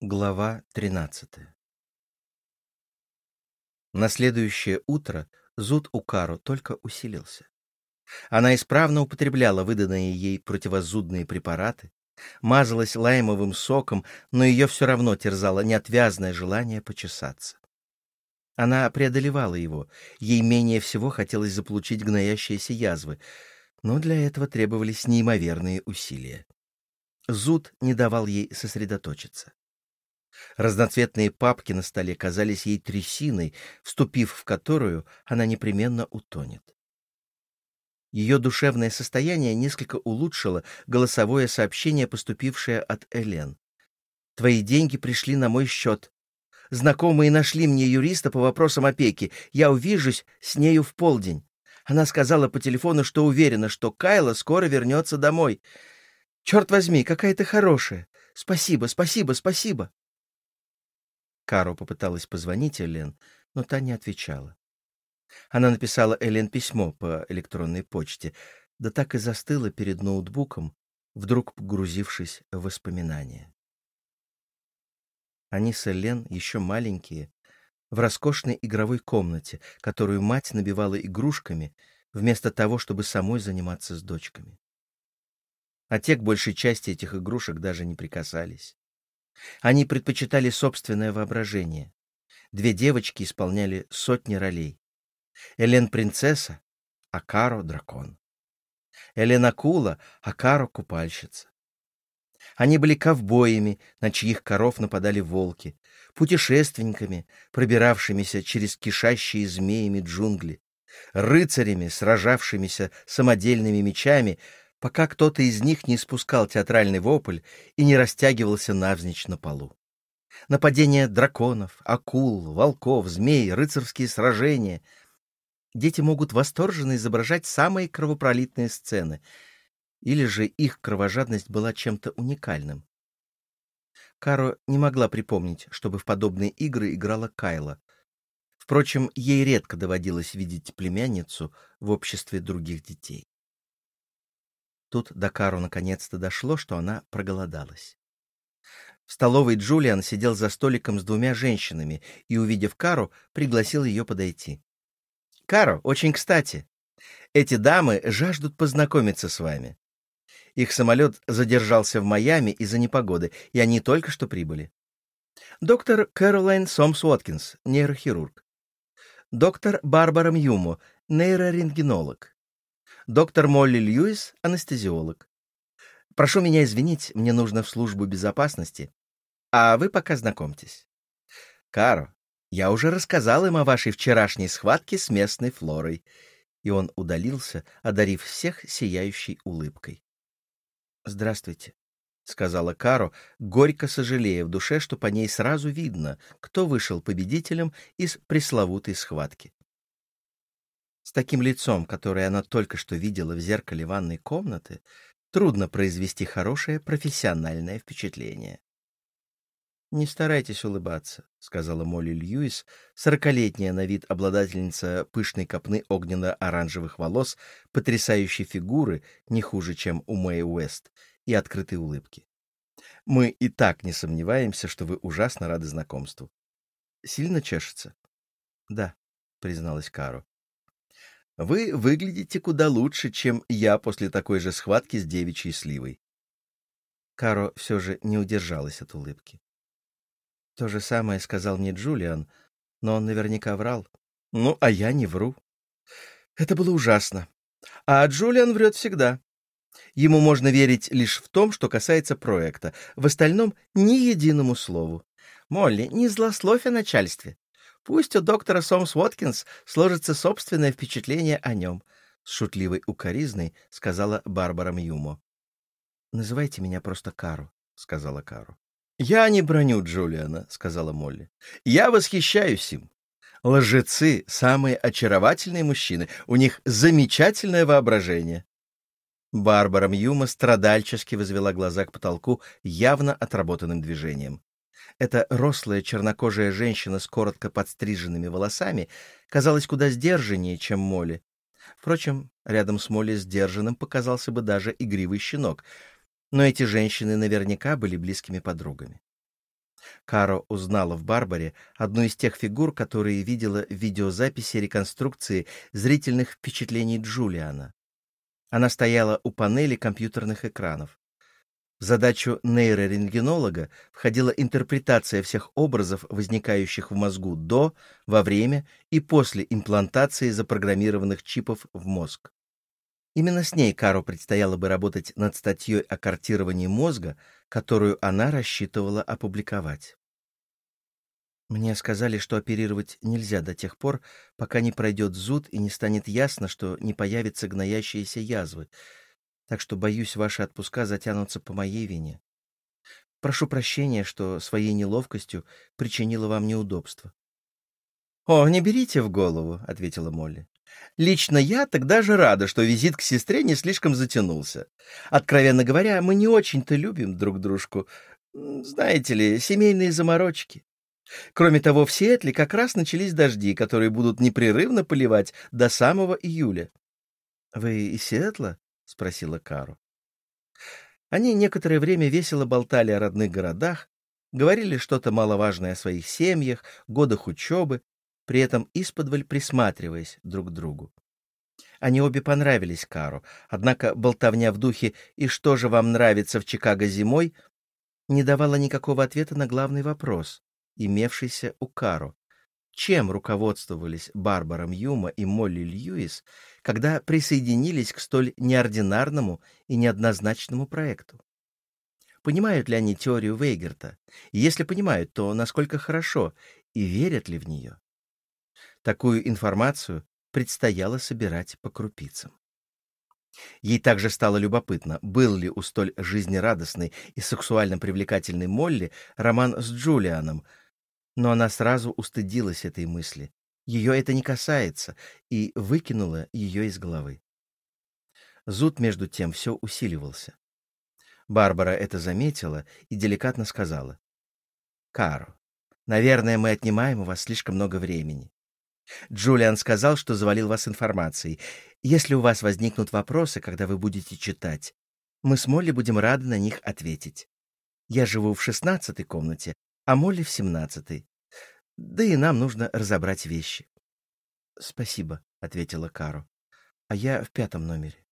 Глава 13 На следующее утро зуд у Кару только усилился. Она исправно употребляла выданные ей противозудные препараты, мазалась лаймовым соком, но ее все равно терзало неотвязное желание почесаться. Она преодолевала его, ей менее всего хотелось заполучить гноящиеся язвы, но для этого требовались неимоверные усилия. Зуд не давал ей сосредоточиться. Разноцветные папки на столе казались ей трясиной, вступив в которую она непременно утонет. Ее душевное состояние несколько улучшило голосовое сообщение, поступившее от Элен. «Твои деньги пришли на мой счет. Знакомые нашли мне юриста по вопросам опеки. Я увижусь с нею в полдень. Она сказала по телефону, что уверена, что Кайла скоро вернется домой. Черт возьми, какая ты хорошая. Спасибо, спасибо, спасибо. Каро попыталась позвонить Элен, но та не отвечала. Она написала Элен письмо по электронной почте, да так и застыла перед ноутбуком, вдруг погрузившись в воспоминания. Они с Элен еще маленькие, в роскошной игровой комнате, которую мать набивала игрушками, вместо того, чтобы самой заниматься с дочками. А те к большей части этих игрушек даже не прикасались. Они предпочитали собственное воображение. Две девочки исполняли сотни ролей. Элен — принцесса, а Каро — дракон. Элен — акула, а Каро — купальщица. Они были ковбоями, на чьих коров нападали волки, путешественниками, пробиравшимися через кишащие змеями джунгли, рыцарями, сражавшимися самодельными мечами, пока кто-то из них не спускал театральный вопль и не растягивался навзничь на полу. Нападения драконов, акул, волков, змей, рыцарские сражения. Дети могут восторженно изображать самые кровопролитные сцены, или же их кровожадность была чем-то уникальным. Каро не могла припомнить, чтобы в подобные игры играла Кайла. Впрочем, ей редко доводилось видеть племянницу в обществе других детей. Тут до Кару наконец-то дошло, что она проголодалась. В столовой Джулиан сидел за столиком с двумя женщинами и, увидев Кару, пригласил ее подойти. «Каро, очень кстати. Эти дамы жаждут познакомиться с вами. Их самолет задержался в Майами из-за непогоды, и они только что прибыли. Доктор Кэролайн Сомс Уоткинс, нейрохирург. Доктор Барбара Мьюмо, нейрорентгенолог доктор Молли Льюис, анестезиолог. Прошу меня извинить, мне нужно в службу безопасности, а вы пока знакомьтесь. Каро, я уже рассказал им о вашей вчерашней схватке с местной флорой. И он удалился, одарив всех сияющей улыбкой. Здравствуйте, сказала Каро, горько сожалея в душе, что по ней сразу видно, кто вышел победителем из пресловутой схватки. С таким лицом, которое она только что видела в зеркале ванной комнаты, трудно произвести хорошее профессиональное впечатление. «Не старайтесь улыбаться», — сказала Молли Льюис, сорокалетняя на вид обладательница пышной копны огненно-оранжевых волос, потрясающей фигуры, не хуже, чем у Мэй Уэст, и открытой улыбки. «Мы и так не сомневаемся, что вы ужасно рады знакомству. Сильно чешется?» «Да», — призналась Каро. Вы выглядите куда лучше, чем я после такой же схватки с девичьей сливой. Каро все же не удержалась от улыбки. То же самое сказал мне Джулиан, но он наверняка врал. Ну, а я не вру. Это было ужасно. А Джулиан врет всегда. Ему можно верить лишь в том, что касается проекта. В остальном ни единому слову. Молли, не злословь о начальстве. Пусть у доктора Сомс Уоткинс сложится собственное впечатление о нем, — с шутливой укоризной сказала Барбара Мьюмо. — Называйте меня просто Кару, — сказала Кару. — Я не броню Джулиана, — сказала Молли. — Я восхищаюсь им. Лжецы — самые очаровательные мужчины, у них замечательное воображение. Барбара Мьюма страдальчески возвела глаза к потолку явно отработанным движением. Эта рослая чернокожая женщина с коротко подстриженными волосами казалась куда сдержаннее, чем Молли. Впрочем, рядом с Молли сдержанным показался бы даже игривый щенок, но эти женщины наверняка были близкими подругами. Каро узнала в Барбаре одну из тех фигур, которые видела в видеозаписи реконструкции зрительных впечатлений Джулиана. Она стояла у панели компьютерных экранов. В задачу нейрорентгенолога входила интерпретация всех образов, возникающих в мозгу до, во время и после имплантации запрограммированных чипов в мозг. Именно с ней Кару предстояло бы работать над статьей о картировании мозга, которую она рассчитывала опубликовать. Мне сказали, что оперировать нельзя до тех пор, пока не пройдет зуд и не станет ясно, что не появятся гноящиеся язвы. Так что, боюсь, ваши отпуска затянутся по моей вине. Прошу прощения, что своей неловкостью причинила вам неудобства. — О, не берите в голову, — ответила Молли. Лично я тогда же рада, что визит к сестре не слишком затянулся. Откровенно говоря, мы не очень-то любим друг дружку. Знаете ли, семейные заморочки. Кроме того, в Сиэтле как раз начались дожди, которые будут непрерывно поливать до самого июля. — Вы из Сиэтла? — спросила Кару. Они некоторое время весело болтали о родных городах, говорили что-то маловажное о своих семьях, годах учебы, при этом исподволь присматриваясь друг к другу. Они обе понравились Кару, однако болтовня в духе «И что же вам нравится в Чикаго зимой?» не давала никакого ответа на главный вопрос имевшийся у Каро. Чем руководствовались Барбара Мьюма и Молли Льюис, когда присоединились к столь неординарному и неоднозначному проекту? Понимают ли они теорию Вейгерта? И если понимают, то насколько хорошо и верят ли в нее? Такую информацию предстояло собирать по крупицам. Ей также стало любопытно, был ли у столь жизнерадостной и сексуально привлекательной Молли роман с Джулианом, но она сразу устыдилась этой мысли. Ее это не касается, и выкинула ее из головы. Зуд, между тем, все усиливался. Барбара это заметила и деликатно сказала. «Каро, наверное, мы отнимаем у вас слишком много времени. Джулиан сказал, что завалил вас информацией. Если у вас возникнут вопросы, когда вы будете читать, мы с Молли будем рады на них ответить. Я живу в шестнадцатой комнате, а Молли в семнадцатой. Да и нам нужно разобрать вещи. — Спасибо, — ответила Каро. — А я в пятом номере.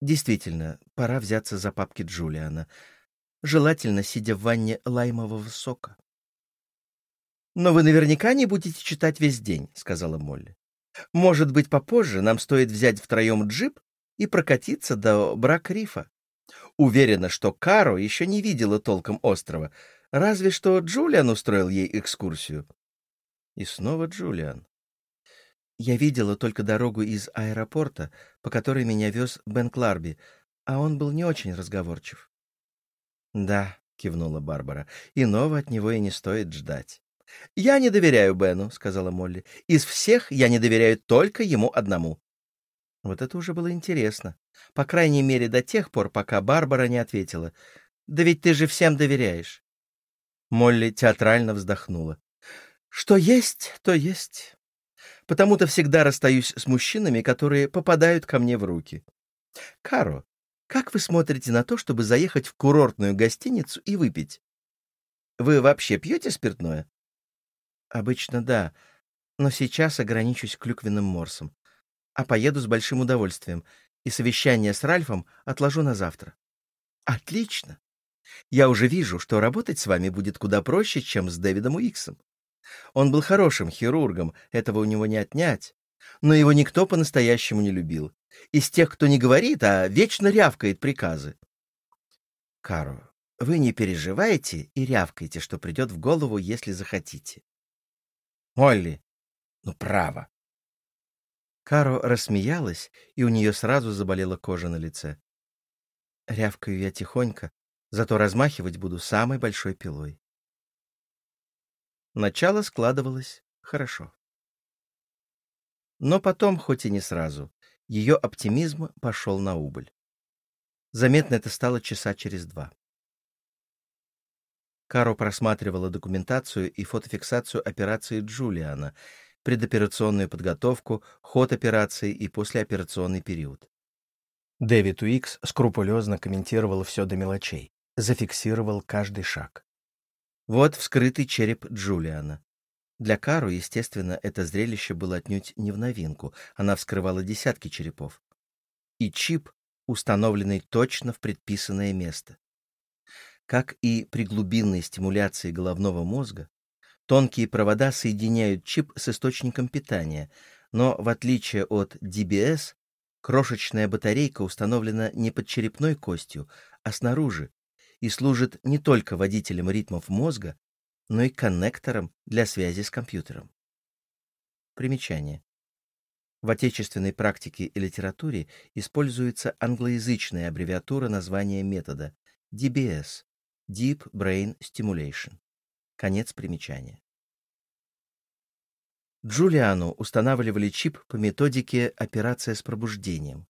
Действительно, пора взяться за папки Джулиана. Желательно, сидя в ванне лаймового сока. «Но вы наверняка не будете читать весь день», — сказала Молли. «Может быть, попозже нам стоит взять втроем джип и прокатиться до Брак-Рифа. Уверена, что Каро еще не видела толком острова, Разве что Джулиан устроил ей экскурсию. И снова Джулиан. Я видела только дорогу из аэропорта, по которой меня вез Бен Кларби, а он был не очень разговорчив. «Да», — кивнула Барбара, — «иного от него и не стоит ждать». «Я не доверяю Бену», — сказала Молли. «Из всех я не доверяю только ему одному». Вот это уже было интересно. По крайней мере, до тех пор, пока Барбара не ответила. «Да ведь ты же всем доверяешь». Молли театрально вздохнула. «Что есть, то есть. Потому-то всегда расстаюсь с мужчинами, которые попадают ко мне в руки. Каро, как вы смотрите на то, чтобы заехать в курортную гостиницу и выпить? Вы вообще пьете спиртное?» «Обычно да, но сейчас ограничусь клюквенным морсом. А поеду с большим удовольствием, и совещание с Ральфом отложу на завтра». «Отлично. Я уже вижу, что работать с вами будет куда проще, чем с Дэвидом Уиксом. Он был хорошим хирургом, этого у него не отнять. Но его никто по-настоящему не любил. Из тех, кто не говорит, а вечно рявкает приказы. Каро, вы не переживайте и рявкайте, что придет в голову, если захотите. Молли, ну право. Каро рассмеялась, и у нее сразу заболела кожа на лице. Рявкаю я тихонько, Зато размахивать буду самой большой пилой. Начало складывалось хорошо. Но потом, хоть и не сразу, ее оптимизм пошел на убыль. Заметно это стало часа через два. Каро просматривала документацию и фотофиксацию операции Джулиана, предоперационную подготовку, ход операции и послеоперационный период. Дэвид Уикс скрупулезно комментировал все до мелочей зафиксировал каждый шаг. Вот вскрытый череп Джулиана. Для Кару, естественно, это зрелище было отнюдь не в новинку. Она вскрывала десятки черепов. И чип, установленный точно в предписанное место. Как и при глубинной стимуляции головного мозга, тонкие провода соединяют чип с источником питания, но в отличие от DBS, крошечная батарейка установлена не под черепной костью, а снаружи, и служит не только водителем ритмов мозга, но и коннектором для связи с компьютером. Примечание. В отечественной практике и литературе используется англоязычная аббревиатура названия метода DBS – Deep Brain Stimulation. Конец примечания. Джулиану устанавливали чип по методике операция с пробуждением.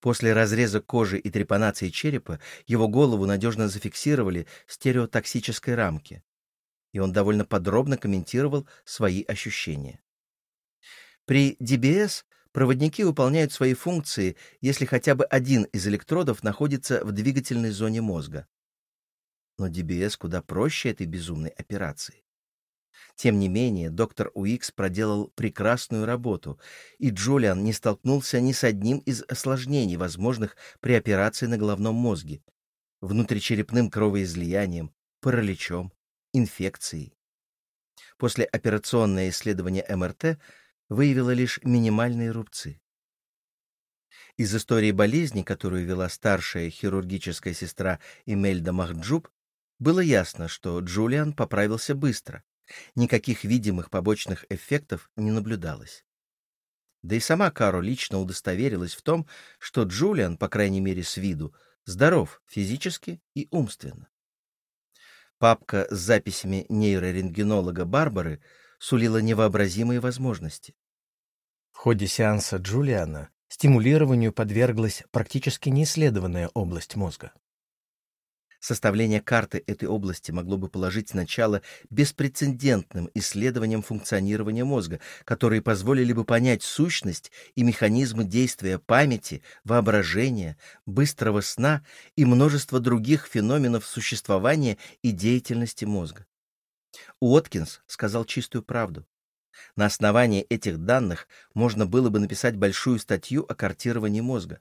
После разреза кожи и трепанации черепа его голову надежно зафиксировали в стереотоксической рамке, и он довольно подробно комментировал свои ощущения. При DBS проводники выполняют свои функции, если хотя бы один из электродов находится в двигательной зоне мозга. Но DBS куда проще этой безумной операции. Тем не менее, доктор Уикс проделал прекрасную работу, и Джулиан не столкнулся ни с одним из осложнений, возможных при операции на головном мозге, внутричерепным кровоизлиянием, параличом, инфекцией. После операционное исследование МРТ выявило лишь минимальные рубцы. Из истории болезни, которую вела старшая хирургическая сестра Эмельда Махджуб, было ясно, что Джулиан поправился быстро, Никаких видимых побочных эффектов не наблюдалось. Да и сама Каро лично удостоверилась в том, что Джулиан, по крайней мере с виду, здоров физически и умственно. Папка с записями нейрорентгенолога Барбары сулила невообразимые возможности. В ходе сеанса Джулиана стимулированию подверглась практически неисследованная область мозга. Составление карты этой области могло бы положить начало беспрецедентным исследованиям функционирования мозга, которые позволили бы понять сущность и механизмы действия памяти, воображения, быстрого сна и множество других феноменов существования и деятельности мозга. Уоткинс сказал чистую правду. На основании этих данных можно было бы написать большую статью о картировании мозга.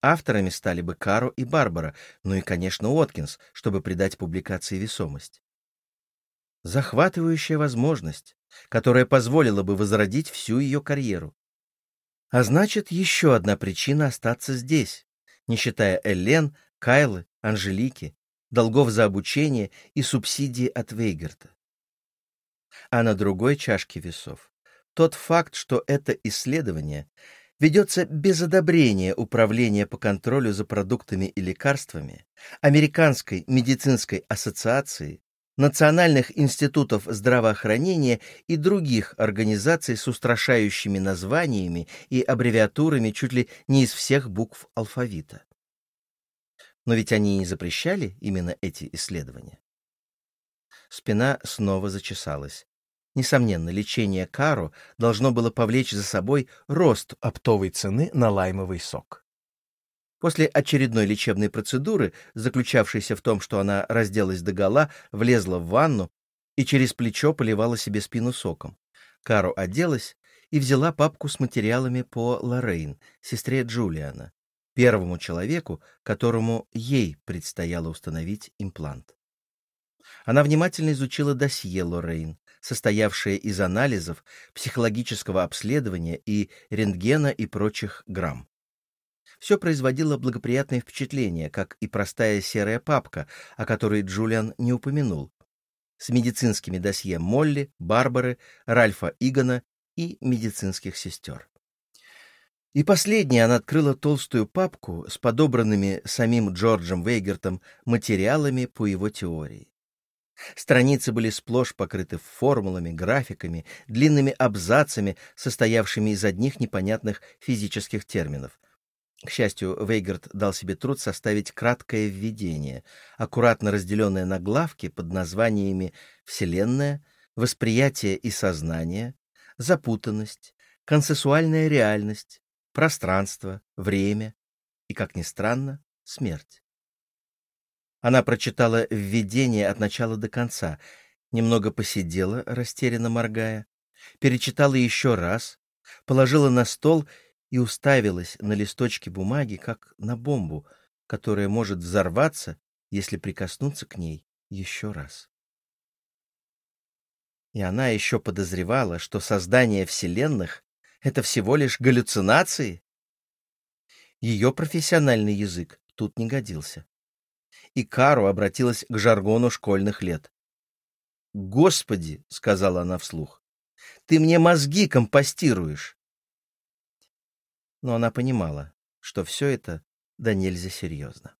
Авторами стали бы Каро и Барбара, ну и, конечно, Уоткинс, чтобы придать публикации весомость. Захватывающая возможность, которая позволила бы возродить всю ее карьеру. А значит, еще одна причина остаться здесь, не считая Эллен, Кайлы, Анжелики, долгов за обучение и субсидии от Вейгерта. А на другой чашке весов тот факт, что это исследование ведется без одобрения Управления по контролю за продуктами и лекарствами, Американской медицинской ассоциации, Национальных институтов здравоохранения и других организаций с устрашающими названиями и аббревиатурами чуть ли не из всех букв алфавита. Но ведь они не запрещали именно эти исследования. Спина снова зачесалась. Несомненно, лечение Кару должно было повлечь за собой рост оптовой цены на лаймовый сок. После очередной лечебной процедуры, заключавшейся в том, что она разделась догола, влезла в ванну и через плечо поливала себе спину соком, Кару оделась и взяла папку с материалами по Лоррейн, сестре Джулиана, первому человеку, которому ей предстояло установить имплант. Она внимательно изучила досье Лоррейн, состоявшее из анализов, психологического обследования и рентгена и прочих грамм. Все производило благоприятное впечатление, как и простая серая папка, о которой Джулиан не упомянул, с медицинскими досье Молли, Барбары, Ральфа Игона и медицинских сестер. И последнее она открыла толстую папку с подобранными самим Джорджем Вейгертом материалами по его теории. Страницы были сплошь покрыты формулами, графиками, длинными абзацами, состоявшими из одних непонятных физических терминов. К счастью, Вейгард дал себе труд составить краткое введение, аккуратно разделенное на главки под названиями «Вселенная», «Восприятие и сознание», «Запутанность», «Консенсуальная реальность», «Пространство», «Время» и, как ни странно, «Смерть». Она прочитала введение от начала до конца, немного посидела, растерянно моргая, перечитала еще раз, положила на стол и уставилась на листочки бумаги, как на бомбу, которая может взорваться, если прикоснуться к ней еще раз. И она еще подозревала, что создание вселенных — это всего лишь галлюцинации. Ее профессиональный язык тут не годился. И Кару обратилась к жаргону школьных лет. «Господи!» — сказала она вслух. «Ты мне мозги компостируешь!» Но она понимала, что все это да нельзя серьезно.